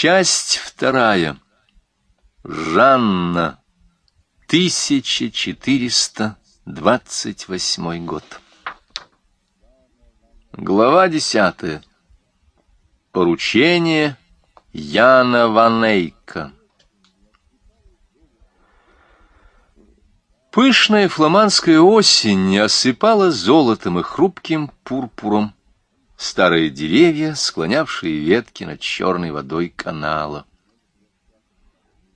Часть вторая. Жанна. 1428 год. Глава десятая. Поручение Яна Ванейка. Пышная фламандская осень осыпала золотом и хрупким пурпуром старые деревья, склонявшие ветки над черной водой канала.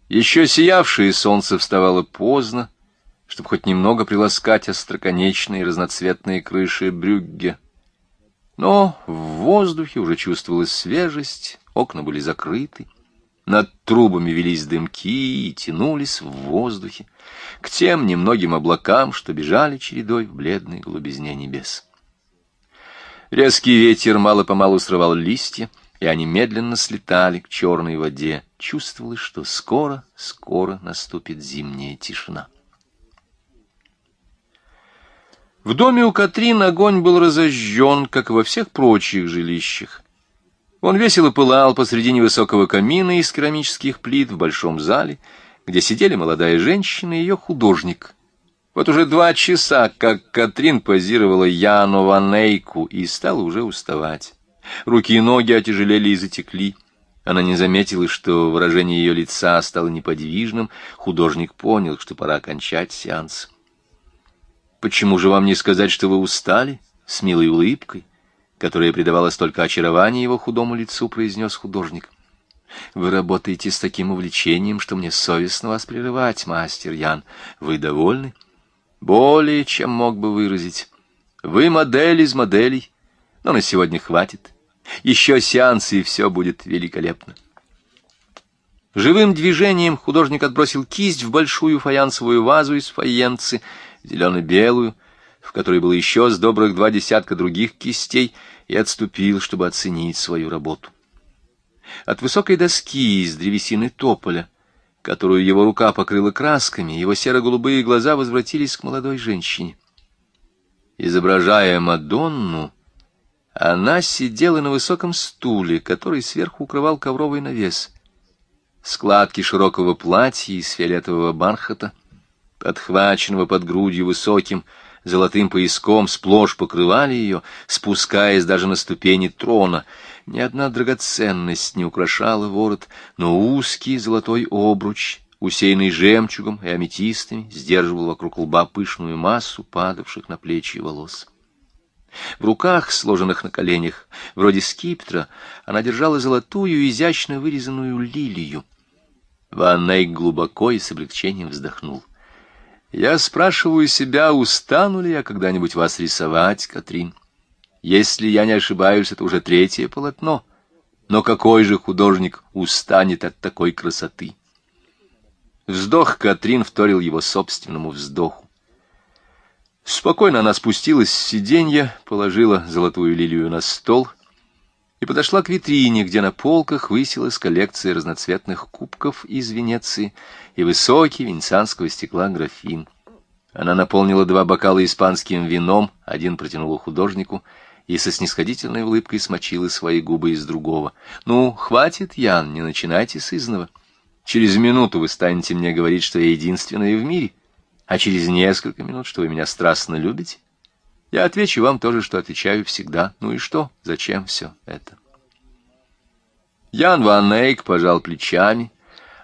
Еще сиявшее солнце вставало поздно, чтобы хоть немного приласкать остроконечные разноцветные крыши брюгге. Но в воздухе уже чувствовалась свежесть, окна были закрыты, над трубами велись дымки и тянулись в воздухе к тем немногим облакам, что бежали чередой в бледной глубизне небес. Резкий ветер мало-помалу срывал листья, и они медленно слетали к черной воде. Чувствовалось, что скоро, скоро наступит зимняя тишина. В доме у Катрин огонь был разожжен, как во всех прочих жилищах. Он весело пылал посреди невысокого камина из керамических плит в большом зале, где сидели молодая женщина и ее художник — вот уже два часа, как Катрин позировала Яну Ванейку и стала уже уставать. Руки и ноги отяжелели и затекли. Она не заметила, что выражение ее лица стало неподвижным. Художник понял, что пора окончать сеанс. «Почему же вам не сказать, что вы устали?» С милой улыбкой, которая придавала столько очарования его худому лицу, произнес художник. «Вы работаете с таким увлечением, что мне совестно вас прерывать, мастер Ян. Вы довольны?» Более, чем мог бы выразить. Вы модель из моделей, но на сегодня хватит. Еще сеансы, и все будет великолепно. Живым движением художник отбросил кисть в большую фаянсовую вазу из фаянцы, зелено-белую, в которой было еще с добрых два десятка других кистей, и отступил, чтобы оценить свою работу. От высокой доски из древесины тополя которую его рука покрыла красками, его серо-голубые глаза возвратились к молодой женщине. Изображая Мадонну, она сидела на высоком стуле, который сверху укрывал ковровый навес. Складки широкого платья из фиолетового бархата, подхваченного под грудью высоким золотым пояском, сплошь покрывали ее, спускаясь даже на ступени трона — ни одна драгоценность не украшала ворот, но узкий золотой обруч, усеянный жемчугом и аметистами, сдерживал вокруг лба пышную массу падавших на плечи волос. В руках, сложенных на коленях, вроде скиптра, она держала золотую, изящно вырезанную лилию. Ван Эйк глубоко и с облегчением вздохнул. «Я спрашиваю себя, устану ли я когда-нибудь вас рисовать, Катрин?» Если я не ошибаюсь, это уже третье полотно. Но какой же художник устанет от такой красоты? Вздох Катрин вторил его собственному вздоху. Спокойно она спустилась с сиденья, положила золотую лилию на стол и подошла к витрине, где на полках высилась коллекция разноцветных кубков из Венеции и высокий венецианского стекла графин. Она наполнила два бокала испанским вином, один протянула художнику — и со снисходительной улыбкой смочила свои губы из другого. «Ну, хватит, Ян, не начинайте с изного. Через минуту вы станете мне говорить, что я единственная в мире, а через несколько минут, что вы меня страстно любите. Я отвечу вам тоже, что отвечаю всегда. Ну и что? Зачем все это?» Ян Ван Эйк пожал плечами,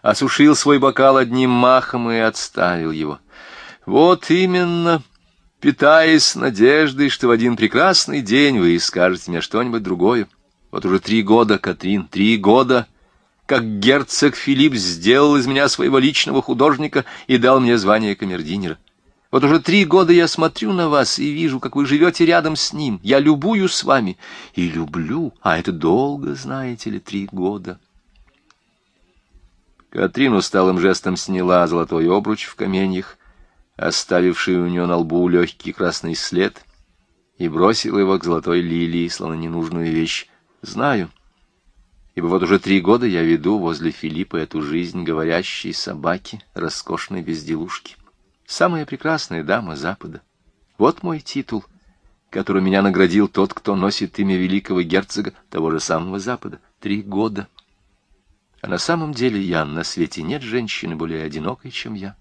осушил свой бокал одним махом и отставил его. «Вот именно...» питаясь надеждой, что в один прекрасный день вы скажете мне что-нибудь другое. Вот уже три года, Катрин, три года, как герцог Филипп сделал из меня своего личного художника и дал мне звание камердинера. Вот уже три года я смотрю на вас и вижу, как вы живете рядом с ним. Я любую с вами и люблю, а это долго, знаете ли, три года. Катрин усталым жестом сняла золотой обруч в каменьях, оставивший у нее на лбу легкий красный след, и бросила его к золотой лилии, словно ненужную вещь. Знаю, ибо вот уже три года я веду возле Филиппа эту жизнь говорящей собаки, роскошной безделушки. Самая прекрасная дама Запада. Вот мой титул, который меня наградил тот, кто носит имя великого герцога того же самого Запада. Три года. А на самом деле, Ян, на свете нет женщины более одинокой, чем я.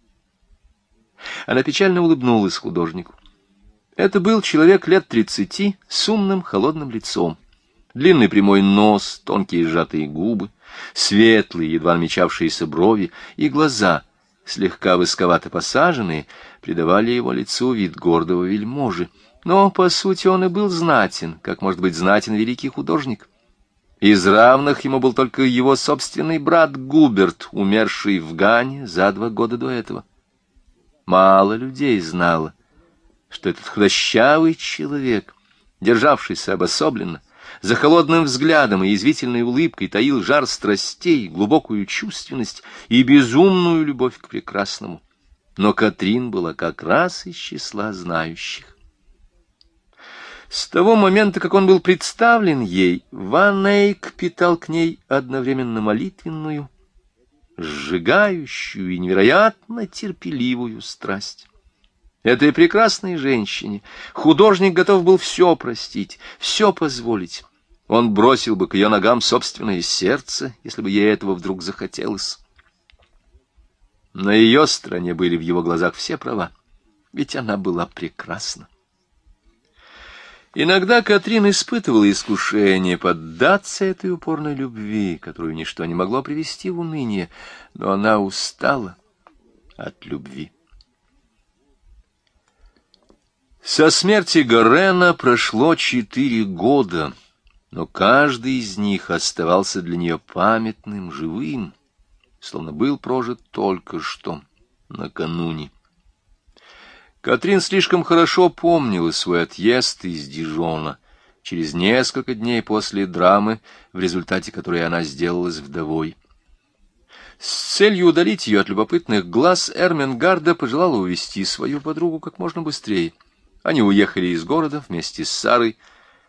Она печально улыбнулась художнику. Это был человек лет тридцати с умным холодным лицом. Длинный прямой нос, тонкие сжатые губы, светлые, едва намечавшиеся брови и глаза, слегка высковато посаженные, придавали его лицу вид гордого вельможи. Но, по сути, он и был знатен, как может быть знатен великий художник. Из равных ему был только его собственный брат Губерт, умерший в Гане за два года до этого. Мало людей знало, что этот худощавый человек, державшийся обособленно, за холодным взглядом и язвительной улыбкой таил жар страстей, глубокую чувственность и безумную любовь к прекрасному. Но Катрин была как раз из числа знающих. С того момента, как он был представлен ей, Ван Эйк питал к ней одновременно молитвенную, сжигающую и невероятно терпеливую страсть. Этой прекрасной женщине художник готов был все простить, все позволить. Он бросил бы к ее ногам собственное сердце, если бы ей этого вдруг захотелось. На ее стороне были в его глазах все права, ведь она была прекрасна. Иногда Катрин испытывала искушение поддаться этой упорной любви, которую ничто не могло привести в уныние, но она устала от любви. Со смерти Горена прошло четыре года, но каждый из них оставался для нее памятным, живым, словно был прожит только что, накануне. Катрин слишком хорошо помнила свой отъезд из Дижона через несколько дней после драмы, в результате которой она сделалась вдовой. С целью удалить ее от любопытных глаз Эрменгарда пожелала увести свою подругу как можно быстрее — они уехали из города вместе с Сарой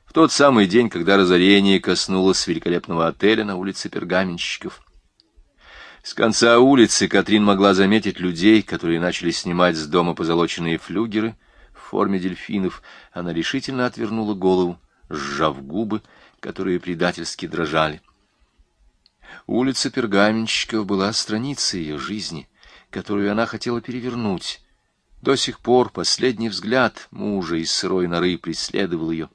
в тот самый день, когда разорение коснулось великолепного отеля на улице Пергаменщиков. С конца улицы Катрин могла заметить людей, которые начали снимать с дома позолоченные флюгеры в форме дельфинов. Она решительно отвернула голову, сжав губы, которые предательски дрожали. Улица Пергаменщиков была страницей ее жизни, которую она хотела перевернуть, до сих пор последний взгляд мужа из сырой норы преследовал ее.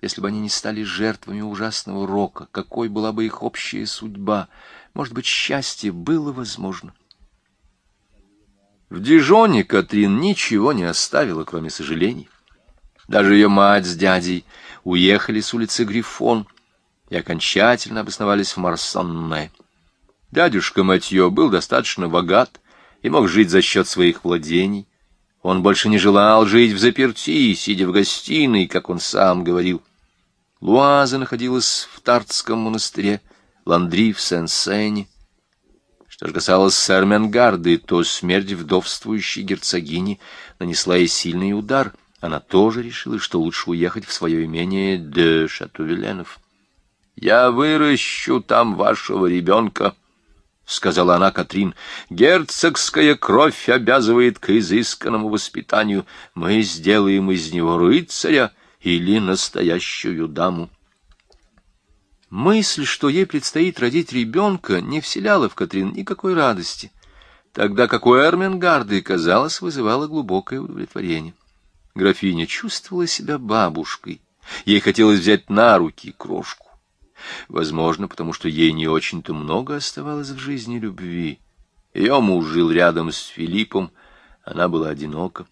Если бы они не стали жертвами ужасного рока, какой была бы их общая судьба? Может быть, счастье было возможно? В Дижоне Катрин ничего не оставила, кроме сожалений. Даже ее мать с дядей уехали с улицы Грифон и окончательно обосновались в Марсонне. Дядюшка Матье был достаточно богат и мог жить за счет своих владений, он больше не желал жить в заперти, сидя в гостиной, как он сам говорил. Луаза находилась в Тартском монастыре, Ландри в Сен-Сене. Что же касалось Серменгарды, то смерть вдовствующей герцогини нанесла ей сильный удар. Она тоже решила, что лучше уехать в свое имение де Шатувеленов. «Я выращу там вашего ребенка», — сказала она Катрин, — герцогская кровь обязывает к изысканному воспитанию. Мы сделаем из него рыцаря или настоящую даму. Мысль, что ей предстоит родить ребенка, не вселяла в Катрин никакой радости, тогда как у Эрменгарды, казалось, вызывала глубокое удовлетворение. Графиня чувствовала себя бабушкой, ей хотелось взять на руки крошку. Возможно, потому что ей не очень-то много оставалось в жизни любви. Ее муж жил рядом с Филиппом, она была одинока.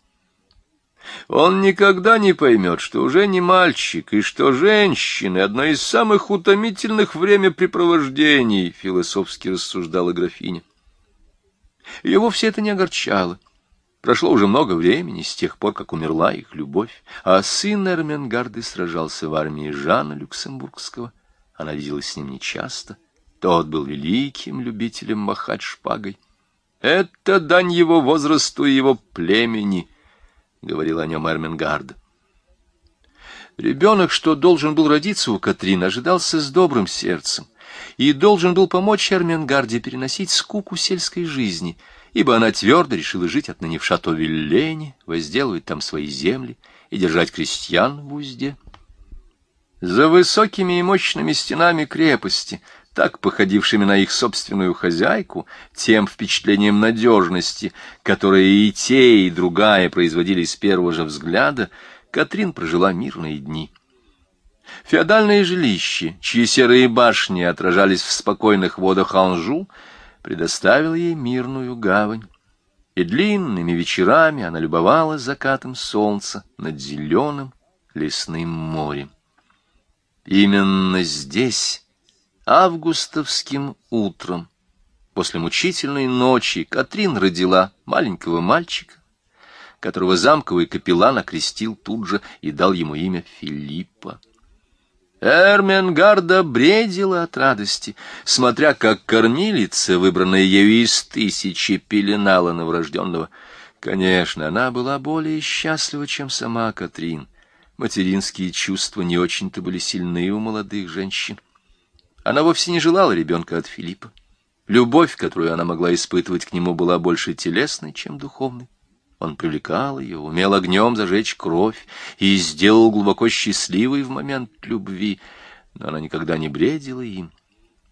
Он никогда не поймет, что уже не мальчик, и что женщины — одно из самых утомительных времяпрепровождений, — философски рассуждала графиня. Его все это не огорчало. Прошло уже много времени с тех пор, как умерла их любовь, а сын Эрменгарды сражался в армии Жана Люксембургского. Она виделась с ним нечасто. Тот был великим любителем махать шпагой. «Это дань его возрасту и его племени», — говорил о нем Эрмингард. Ребенок, что должен был родиться у Катрин, ожидался с добрым сердцем и должен был помочь Эрмингарде переносить скуку сельской жизни, ибо она твердо решила жить отныне в Шато-Виллене, возделывать там свои земли и держать крестьян в узде. За высокими и мощными стенами крепости, так походившими на их собственную хозяйку, тем впечатлением надежности, которое и те, и другая производили с первого же взгляда, Катрин прожила мирные дни. Феодальное жилище, чьи серые башни отражались в спокойных водах Анжу, предоставило ей мирную гавань. И длинными вечерами она любовалась закатом солнца над зеленым лесным морем. Именно здесь, августовским утром, после мучительной ночи, Катрин родила маленького мальчика, которого замковый капеллан окрестил тут же и дал ему имя Филиппа. Эрменгарда бредила от радости, смотря как кормилица, выбранная ею из тысячи, пеленала новорожденного. Конечно, она была более счастлива, чем сама Катрин — Материнские чувства не очень-то были сильны у молодых женщин. Она вовсе не желала ребенка от Филиппа. Любовь, которую она могла испытывать к нему, была больше телесной, чем духовной. Он привлекал ее, умел огнем зажечь кровь и сделал глубоко счастливой в момент любви, но она никогда не бредила им,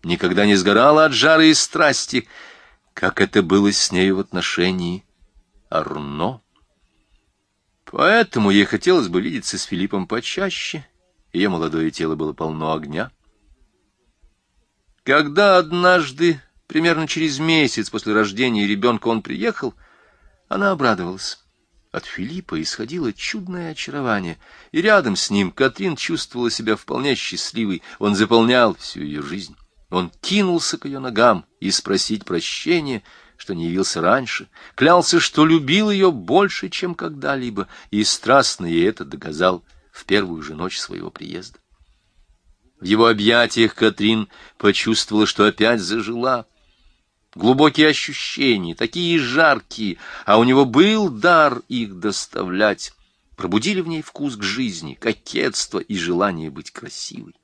никогда не сгорала от жары и страсти, как это было с нею в отношении Арно. Поэтому ей хотелось бы видеться с Филиппом почаще, ее молодое тело было полно огня. Когда однажды, примерно через месяц после рождения ребенка, он приехал, она обрадовалась. От Филиппа исходило чудное очарование, и рядом с ним Катрин чувствовала себя вполне счастливой, он заполнял всю ее жизнь. Он кинулся к ее ногам и спросить прощения — что не явился раньше, клялся, что любил ее больше, чем когда-либо, и страстно ей это доказал в первую же ночь своего приезда. В его объятиях Катрин почувствовала, что опять зажила. Глубокие ощущения, такие жаркие, а у него был дар их доставлять, пробудили в ней вкус к жизни, кокетство и желание быть красивой.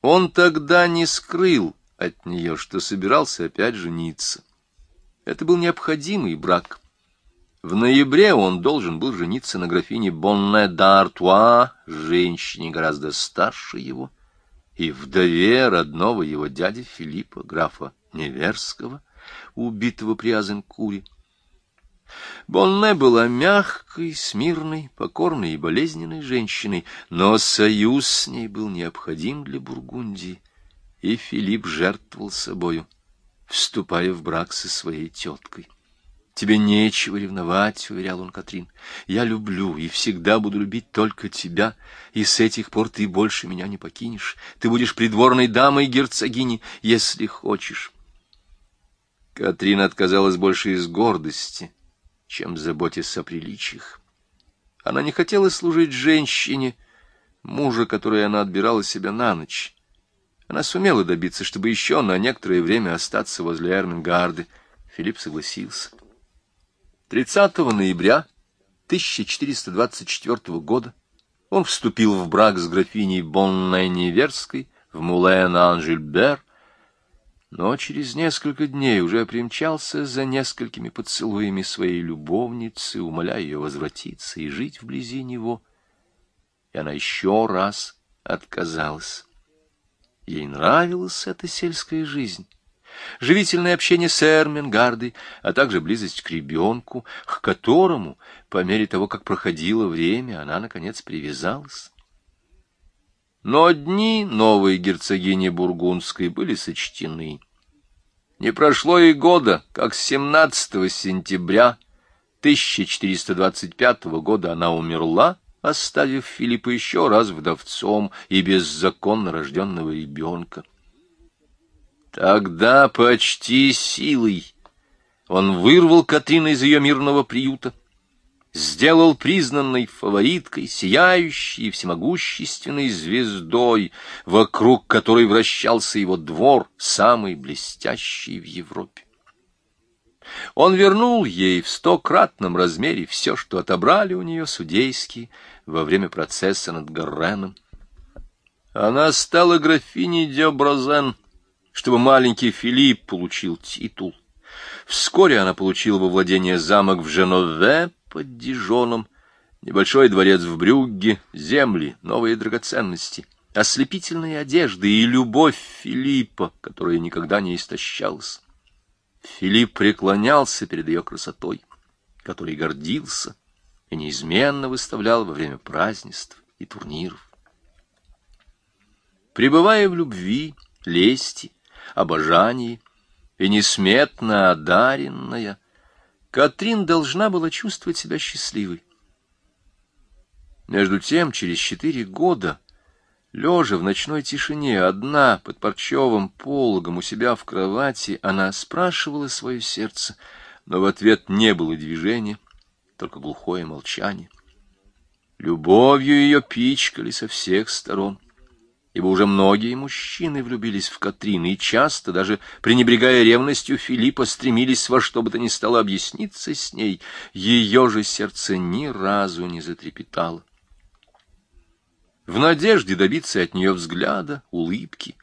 Он тогда не скрыл, от нее, что собирался опять жениться. Это был необходимый брак. В ноябре он должен был жениться на графине Бонне d'Артуа, женщине гораздо старше его, и вдове родного его дяди Филиппа, графа Неверского, убитого при Азенкуре. Бонне была мягкой, смирной, покорной и болезненной женщиной, но союз с ней был необходим для Бургундии и Филипп жертвовал собою, вступая в брак со своей теткой. «Тебе нечего ревновать», — уверял он Катрин. «Я люблю и всегда буду любить только тебя, и с этих пор ты больше меня не покинешь. Ты будешь придворной дамой герцогини, если хочешь». Катрин отказалась больше из гордости, чем заботясь о приличиях. Она не хотела служить женщине, мужа, которой она отбирала себя на ночь. Она сумела добиться, чтобы еще на некоторое время остаться возле Эрмингарды. Филипп согласился. 30 ноября 1424 года он вступил в брак с графиней Бонне-Неверской в Мулен-Анжельбер, но через несколько дней уже примчался за несколькими поцелуями своей любовницы, умоляя ее возвратиться и жить вблизи него. И она еще раз отказалась. Ей нравилась эта сельская жизнь. Живительное общение с Эрмингардой, а также близость к ребенку, к которому, по мере того, как проходило время, она, наконец, привязалась. Но дни новой герцогини Бургундской были сочтены. Не прошло и года, как 17 сентября 1425 года она умерла, оставив Филиппа еще раз вдовцом и без законно рожденного ребенка. Тогда почти силой он вырвал Катрина из ее мирного приюта, сделал признанной фавориткой, сияющей и всемогущественной звездой, вокруг которой вращался его двор, самый блестящий в Европе. Он вернул ей в стократном размере все, что отобрали у нее судейские во время процесса над Гарреном. Она стала графиней Дёбразен, чтобы маленький Филипп получил титул. Вскоре она получила во владение замок в Женове под Дижоном, Небольшой дворец в Брюгге, земли, новые драгоценности, ослепительные одежды и любовь Филиппа, которая никогда не истощалась. Филипп преклонялся перед ее красотой, которой гордился и неизменно выставлял во время празднеств и турниров. Пребывая в любви, лести, обожании и несметно одаренная, Катрин должна была чувствовать себя счастливой. Между тем, через четыре года, лежа в ночной тишине, одна под парчевым пологом у себя в кровати, она спрашивала свое сердце, но в ответ не было движения, только глухое молчание. Любовью ее пичкали со всех сторон ибо уже многие мужчины влюбились в Катрин и часто, даже пренебрегая ревностью Филиппа, стремились во что бы то ни стало объясниться с ней. Ее же сердце ни разу не затрепетало. В надежде добиться от нее взгляда, улыбки,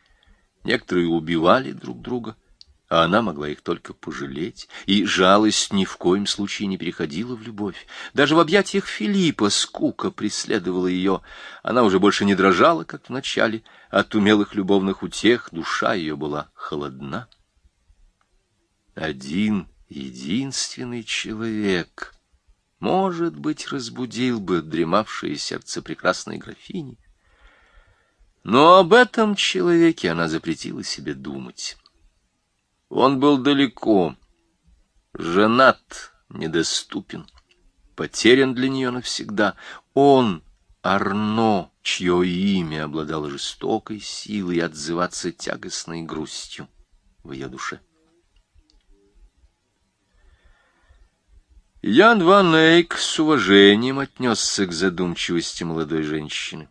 некоторые убивали друг друга — а она могла их только пожалеть, и жалость ни в коем случае не переходила в любовь. Даже в объятиях Филиппа скука преследовала ее. Она уже больше не дрожала, как в начале, от умелых любовных утех душа ее была холодна. Один единственный человек, может быть, разбудил бы дремавшее сердце прекрасной графини. Но об этом человеке она запретила себе думать. Он был далеко, женат, недоступен, потерян для нее навсегда. Он, Арно, чье имя обладало жестокой силой отзываться тягостной грустью в ее душе. Ян Ван Эйк с уважением отнесся к задумчивости молодой женщины.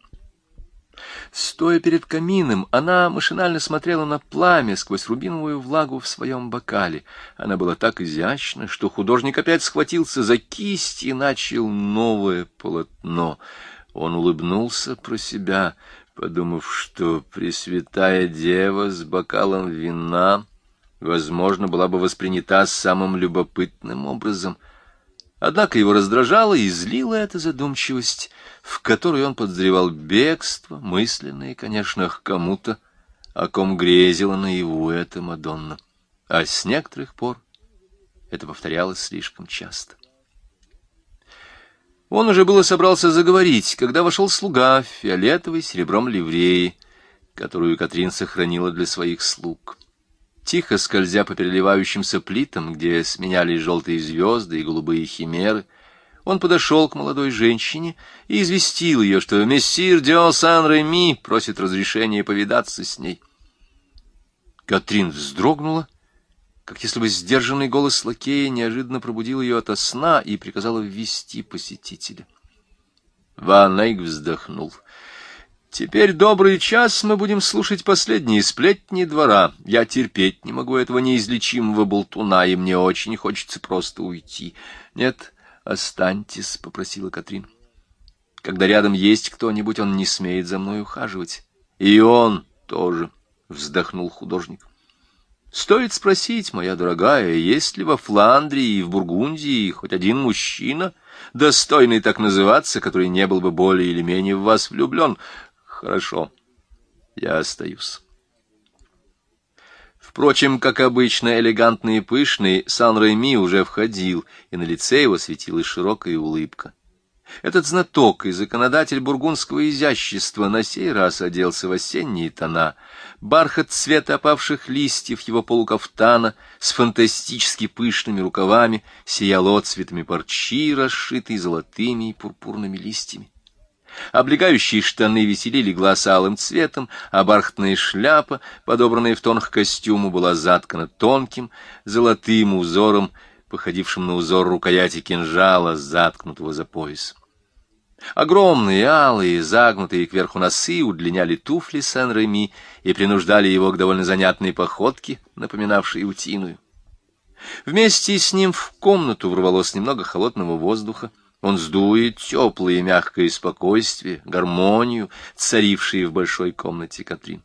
Стоя перед камином, она машинально смотрела на пламя сквозь рубиновую влагу в своем бокале. Она была так изящна, что художник опять схватился за кисть и начал новое полотно. Он улыбнулся про себя, подумав, что Пресвятая Дева с бокалом вина, возможно, была бы воспринята самым любопытным образом — Однако его раздражала и злила эта задумчивость, в которой он подозревал бегство, мысленное, конечно, к кому-то, о ком грезила наяву эта Мадонна. А с некоторых пор это повторялось слишком часто. Он уже было собрался заговорить, когда вошел слуга в фиолетовой серебром ливреи, которую Катрин сохранила для своих слуг. Тихо скользя по переливающимся плитам, где сменялись желтые звезды и голубые химеры, он подошел к молодой женщине и известил ее, что мессир Дио Сан-Реми просит разрешения повидаться с ней. Катрин вздрогнула, как если бы сдержанный голос лакея неожиданно пробудил ее ото сна и приказала ввести посетителя. Ван Эйк вздохнул. Теперь добрый час мы будем слушать последние сплетни двора. Я терпеть не могу этого неизлечимого болтуна, и мне очень хочется просто уйти. Нет, останьтесь, — попросила Катрин. Когда рядом есть кто-нибудь, он не смеет за мной ухаживать. И он тоже, — вздохнул художник. Стоит спросить, моя дорогая, есть ли во Фландрии и в Бургундии хоть один мужчина, достойный так называться, который не был бы более или менее в вас влюблен? Хорошо, я остаюсь. Впрочем, как обычно, элегантный и пышный, Сан-Реми уже входил, и на лице его светилась широкая улыбка. Этот знаток и законодатель бургундского изящества на сей раз оделся в осенние тона. Бархат цвета опавших листьев его полукафтана с фантастически пышными рукавами сиял отцветами парчи, расшитой золотыми и пурпурными листьями. Облегающие штаны веселили глаз алым цветом, а бархатная шляпа, подобранная в тон к костюму, была заткана тонким золотым узором, походившим на узор рукояти кинжала, заткнутого за пояс. Огромные, алые, загнутые кверху носы удлиняли туфли Сен-Реми и принуждали его к довольно занятной походке, напоминавшей утиную. Вместе с ним в комнату ворвалось немного холодного воздуха, он сдует теплое и мягкое спокойствие, гармонию, царившие в большой комнате Катрин.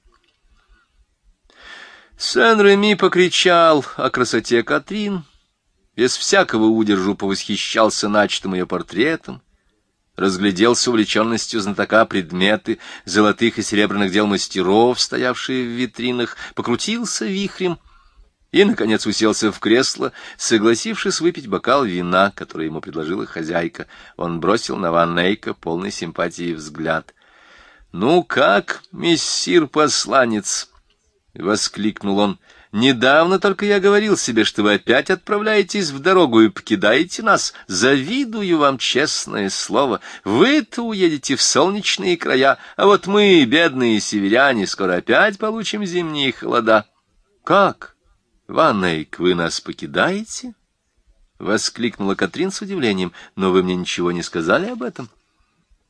Сен-Реми покричал о красоте Катрин, без всякого удержу повосхищался начатым ее портретом, разглядел с увлеченностью знатока предметы золотых и серебряных дел мастеров, стоявшие в витринах, покрутился вихрем и, наконец, уселся в кресло, согласившись выпить бокал вина, который ему предложила хозяйка. Он бросил на Ван Нейка полный симпатии взгляд. — Ну как, мессир-посланец? — воскликнул он. Недавно только я говорил себе, что вы опять отправляетесь в дорогу и покидаете нас. Завидую вам, честное слово. Вы-то уедете в солнечные края, а вот мы, бедные северяне, скоро опять получим зимние холода. Как? Ваннейк, вы нас покидаете? Воскликнула Катрин с удивлением. Но вы мне ничего не сказали об этом?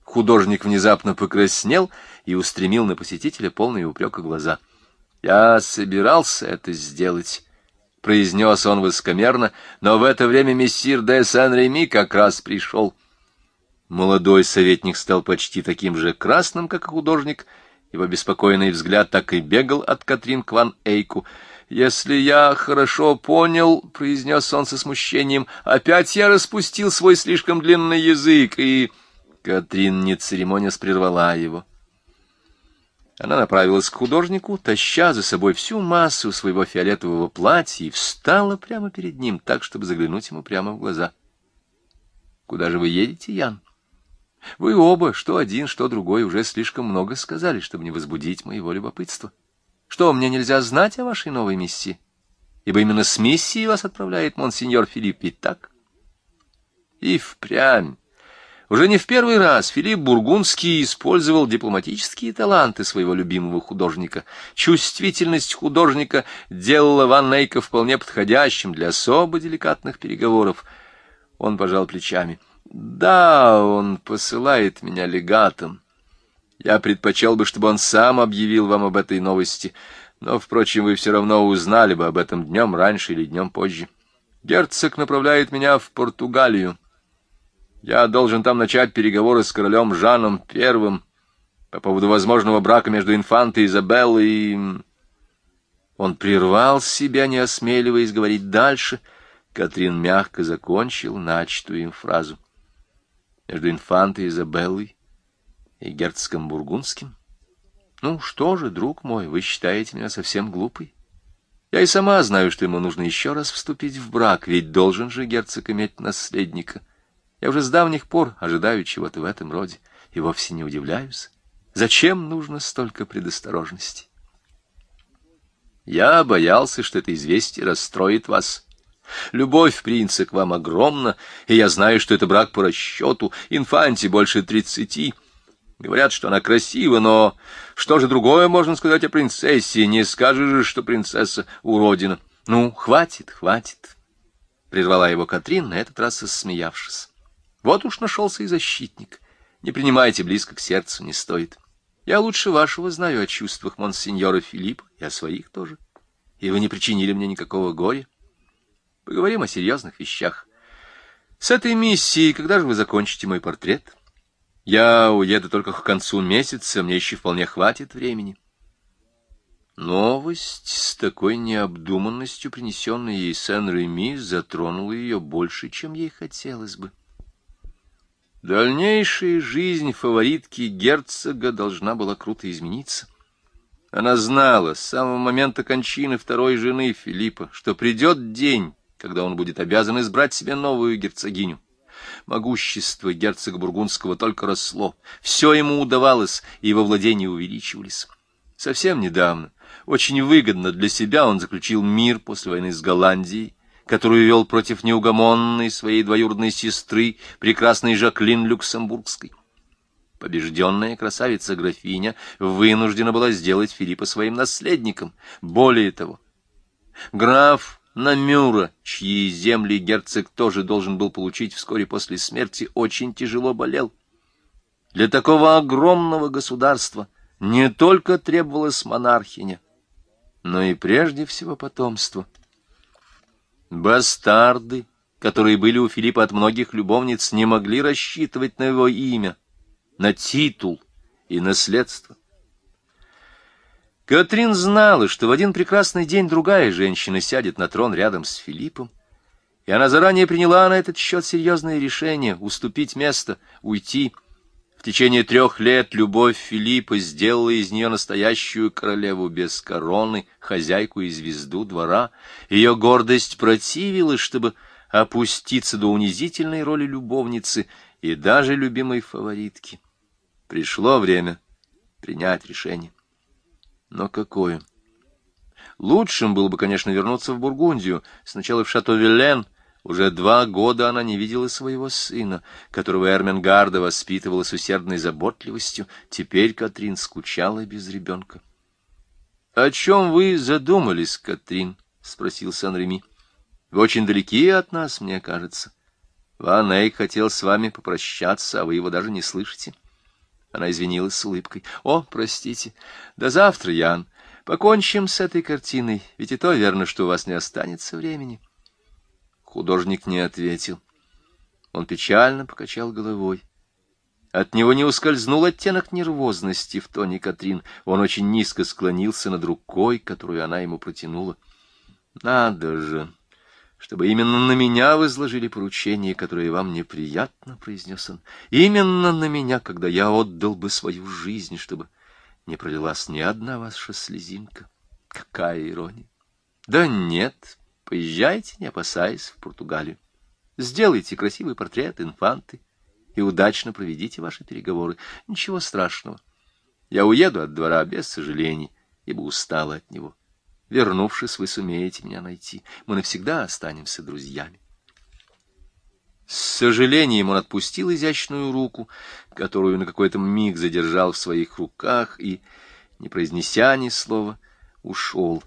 Художник внезапно покраснел и устремил на посетителя полные упрека глаза — «Я собирался это сделать», — произнес он высокомерно, но в это время мессир де Сен-Реми как раз пришел. Молодой советник стал почти таким же красным, как и художник, его беспокойный взгляд так и бегал от Катрин к Ван Эйку. «Если я хорошо понял», — произнес он со смущением, — «опять я распустил свой слишком длинный язык, и...» Катрин, не церемонясь, прервала его. Она направилась к художнику, таща за собой всю массу своего фиолетового платья, и встала прямо перед ним, так, чтобы заглянуть ему прямо в глаза. «Куда же вы едете, Ян? Вы оба, что один, что другой, уже слишком много сказали, чтобы не возбудить моего любопытства. Что, мне нельзя знать о вашей новой миссии? Ибо именно с миссией вас отправляет монсеньор Филипп, ведь так?» И впрямь уже не в первый раз Филипп Бургундский использовал дипломатические таланты своего любимого художника. Чувствительность художника делала Ван Нейка вполне подходящим для особо деликатных переговоров. Он пожал плечами. «Да, он посылает меня легатом. Я предпочел бы, чтобы он сам объявил вам об этой новости, но, впрочем, вы все равно узнали бы об этом днем раньше или днем позже. Герцог направляет меня в Португалию». Я должен там начать переговоры с королем Жаном Первым по поводу возможного брака между инфантой Изабеллой и... Он прервал себя, не осмеливаясь говорить дальше. Катрин мягко закончил начатую им фразу. Между инфантой Изабеллой и герцогом Бургундским? Ну что же, друг мой, вы считаете меня совсем глупой? Я и сама знаю, что ему нужно еще раз вступить в брак, ведь должен же герцог иметь наследника. Я уже с давних пор ожидаю чего-то в этом роде и вовсе не удивляюсь. Зачем нужно столько предосторожности? Я боялся, что это известие расстроит вас. Любовь принца к вам огромна, и я знаю, что это брак по расчету. Инфанте больше тридцати. Говорят, что она красива, но что же другое можно сказать о принцессе? Не скажешь же, что принцесса уродина. Ну, хватит, хватит. Прервала его Катрин, на этот раз рассмеявшись. Вот уж нашелся и защитник. Не принимайте близко к сердцу, не стоит. Я лучше вашего знаю о чувствах монсеньора Филиппа и о своих тоже. И вы не причинили мне никакого горя. Поговорим о серьезных вещах. С этой миссией, когда же вы закончите мой портрет? Я уеду только к концу месяца, мне еще вполне хватит времени. Новость с такой необдуманностью, принесенной ей Сен-Реми, затронула ее больше, чем ей хотелось бы. Дальнейшая жизнь фаворитки герцога должна была круто измениться. Она знала с самого момента кончины второй жены Филиппа, что придет день, когда он будет обязан избрать себе новую герцогиню. Могущество герцога Бургундского только росло, все ему удавалось, и его владения увеличивались. Совсем недавно, очень выгодно для себя, он заключил мир после войны с Голландией, которую вел против неугомонной своей двоюродной сестры, прекрасной Жаклин Люксембургской. Побежденная красавица-графиня вынуждена была сделать Филиппа своим наследником. Более того, граф Намюра, чьи земли герцог тоже должен был получить вскоре после смерти, очень тяжело болел. Для такого огромного государства не только требовалась монархиня, но и прежде всего потомство — Бастарды, которые были у Филиппа от многих любовниц, не могли рассчитывать на его имя, на титул и наследство. Катрин знала, что в один прекрасный день другая женщина сядет на трон рядом с Филиппом, и она заранее приняла на этот счет серьезное решение — уступить место, уйти. В течение трех лет любовь Филиппа сделала из нее настоящую королеву без короны, хозяйку и звезду двора. Ее гордость противилась, чтобы опуститься до унизительной роли любовницы и даже любимой фаворитки. Пришло время принять решение. Но какое? Лучшим было бы, конечно, вернуться в Бургундию, сначала в Шато-Виллен. Уже два года она не видела своего сына, которого Эрменгарда воспитывала с усердной заботливостью. Теперь Катрин скучала без ребенка. — О чем вы задумались, Катрин? — спросил Сан-Реми. — Вы очень далеки от нас, мне кажется. Ван Эйк хотел с вами попрощаться, а вы его даже не слышите. Она извинилась с улыбкой. — О, простите. До завтра, Ян. Покончим с этой картиной, ведь и то верно, что у вас не останется времени. Художник не ответил. Он печально покачал головой. От него не ускользнул оттенок нервозности в тоне Катрин. Он очень низко склонился над рукой, которую она ему протянула. — Надо же! Чтобы именно на меня возложили поручение, которое вам неприятно, — произнес он. — Именно на меня, когда я отдал бы свою жизнь, чтобы не пролилась ни одна ваша слезинка. Какая ирония! Да нет, поезжайте, не опасаясь, в Португалию. Сделайте красивый портрет инфанты и удачно проведите ваши переговоры. Ничего страшного. Я уеду от двора без сожалений, ибо устала от него. Вернувшись, вы сумеете меня найти. Мы навсегда останемся друзьями. С сожалением он отпустил изящную руку, которую на какой-то миг задержал в своих руках, и, не произнеся ни слова, ушел.